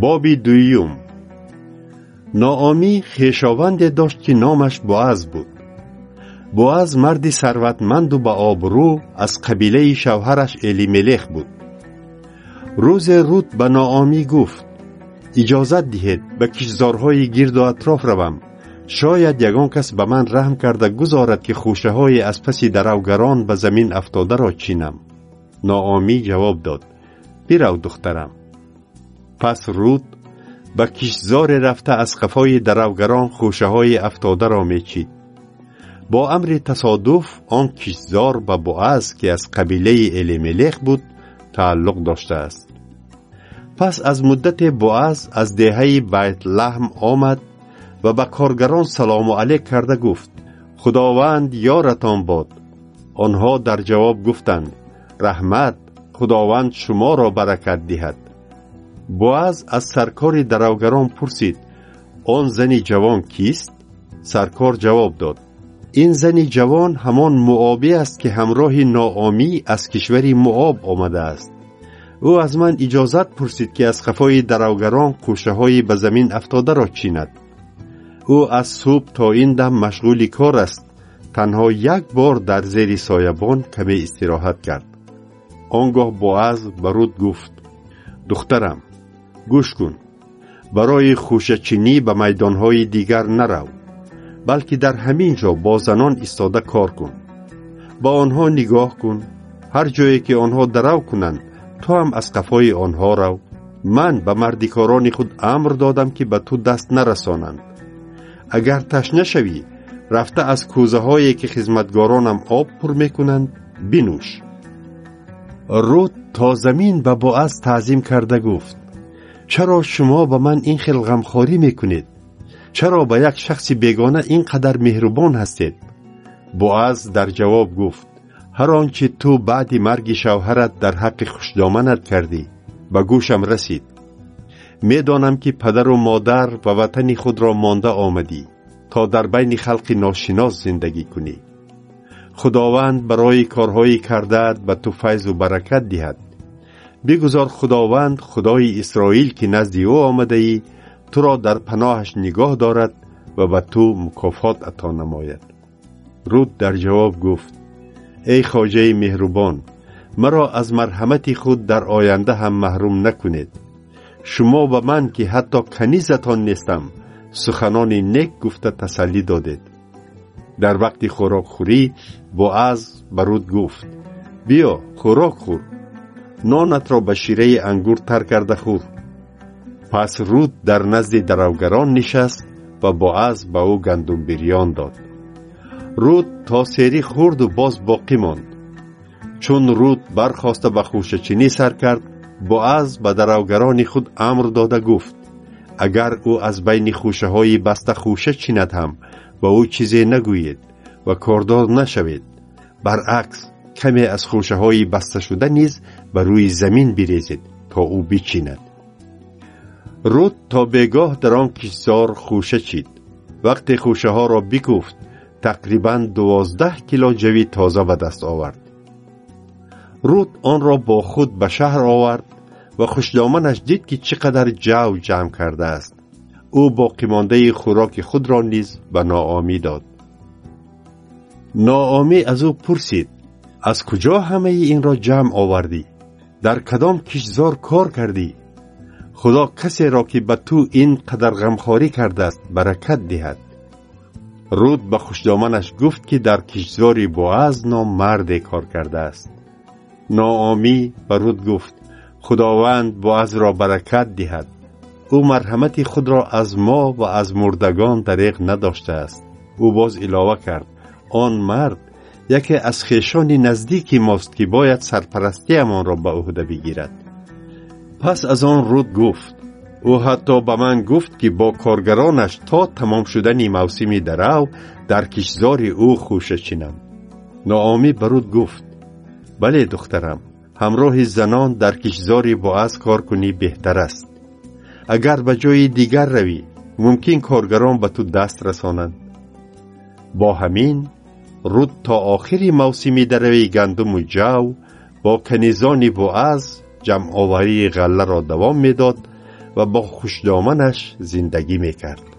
боби дуюм. Ноомӣ хешованде дошт ки номаш боаз буд. Боаз марди сарватманду баобрӯ аз қабилаи шавҳараш элимелех буд. Рӯзе рут ба ноомӣ гуфт иҷозат диҳед ба кишзорҳои гирду атроф равам. Шояд ягон кас ба ман раҳм карда гузорад ки хушаҳои аз паси даравгарон ба замин афтодаро чинам ноомӣ ҷавоб дод бирав духтарам пас рут ба киштзоре рафта аз қафои даравгарон хушаҳои афтодаро мечид. Бо амри тасодуф он киштзор ба боаз ки аз қабилаи элемелех буд тааллуқ доштааст. Пас аз муддате боаз аз деҳаи байтлаҳм омад ва ба коргарон салому алек карда гуфт худованд ёратон бод онҳо дар ҷавоб гуфтанд раҳмат худованд шуморо баракат диҳад боаз аз саркори даравгарон пурсид он зани ҷавон кист? Саркор ҷавоб дод ин зани ҷавон ҳамон муобӣ аст ки ҳамроҳи ноомӣ аз кишвари муоб омадааст. Ӯ аз ман иҷозат пурсид ки аз қафои даравгарон қӯшаҳои ба замин афтодаро чинад. Ӯ аз субҳ то ин дам машғули кор аст. Танҳо як бор дар зери соябон каме истироҳат кард он гоҳ боаз ба руд гуфт духтарам гӯш кун. Барои хушачинӣ ба майдонҳои дигар нарав балки дар ҳамин ҷо бо занон истода кор кун. Ба онҳо нигоҳ кун. Ҳар ҷое ки онҳо дарав кунанд ту ҳам аз қафои онҳо рав. Ман ба мардикорони худ амр додам ки ба ту даст нарасонанд. Агар ташна шавӣ рафта аз кӯзаҳое ки хизматгоронам об пур мекунанд бинӯш. Руд то замин ба боаз таъзим карда гуфт чаро шумо ба ман ин хел ғамхорӣ мекунед? Чаро ба як шахси бегона ин қадар меҳрубон ҳастед? Боаз дар ҷавоб гуфт ҳар он чи ту баъди марги шавҳарат дар ҳаққи хушдоманат кардӣ? Ба гӯшам расид медонам ки падару модар ва ватани худро монда омадӣ то дар байни халқи ношинос зиндагӣ кунӣ. Худованд барои корҳои кардаат ба ту файзу баракат диҳад бигузор худованд худои исроил ки назди ӯ омадаӣ туро дар паноҳаш нигоҳ дорад ва ба ту мукофот ато намояд. Руд дар ҷавоб гуфт эй хоҷаи меҳрубон маро аз марҳамати худ дар оянда ҳам маҳрум накунед. Шумо ба ман ки ҳатто канизатон нестам суханони нек гуфта тасаллӣ додед дар вақти хӯрокхӯрӣ боаз ба руд гуфт биё хӯрок хӯр нонатро ба шираи ангур тар карда хӯр. Пас руд дар назди даравгарон нишаст ва боаз ба ӯ гандумбирён дод. Руд то серӣ хӯрду боз боқӣ монд. Чун руд бархоста ба хушачинӣ сар кард боаз ба даравгарони худ амр дода гуфт. Агар ӯ аз байни хушаҳои баста хуша чинад ҳам ба ӯ чизе нагӯед ва кордор нашавед баръакс каме аз хушаҳои басташуда низ ба рӯи замин бирезед то ӯ бичинад руд то бегоҳ дар он киштзор хуша чид вақте хушаҳоро бикуфт тақрибан дувоздаҳ кило ҷави тоза ба даст овард руд онро бо худ ба шаҳр овард ва хушдоманаш дид ки чӣ қадар ҷав ҷамъ кардааст ӯ боқимондаи хӯроки худро низ ба ноомӣ дод ноомӣ аз ӯ пурсид аз куҷо ҳамаи инро ҷамъ овардӣ дар кадом киштзор кор кардӣ худо касеро ки ба ту ин қадар ғамхорӣ кардааст баракат диҳад руд ба хушдоманаш гуфт ки дар киштзори боаз ном марде кор кардааст ноомӣ ба руд гуфт худованд боазро баракат диҳад ӯ марҳамати худро аз мо ва аз мурдагон дареғ надоштааст ӯ боз илова кард он мард яке аз хешони наздики мост ки бояд сарпарастиамонро ба уҳда бигирад. Пас аз он руд гуфт. Ӯ ҳатто ба ман гуфт ки бо коргаронаш то тамом шудани мавсими дарав дар киштзори ӯ хуша чинам. Ноомӣ ба руд гуфт. Бале духтарам ҳамроҳи занон дар киштзори боаз кор кунӣ беҳтар аст. Агар ба ҷои дигар равӣ мумкин коргарон ба ту даст расонанд. Бо ҳамин руд то охири мавсими дарави гандуму ҷав бо канизони боаз ҷамъоварии ғалларо давом медод ва бо хушдоманаш зиндагӣ мекард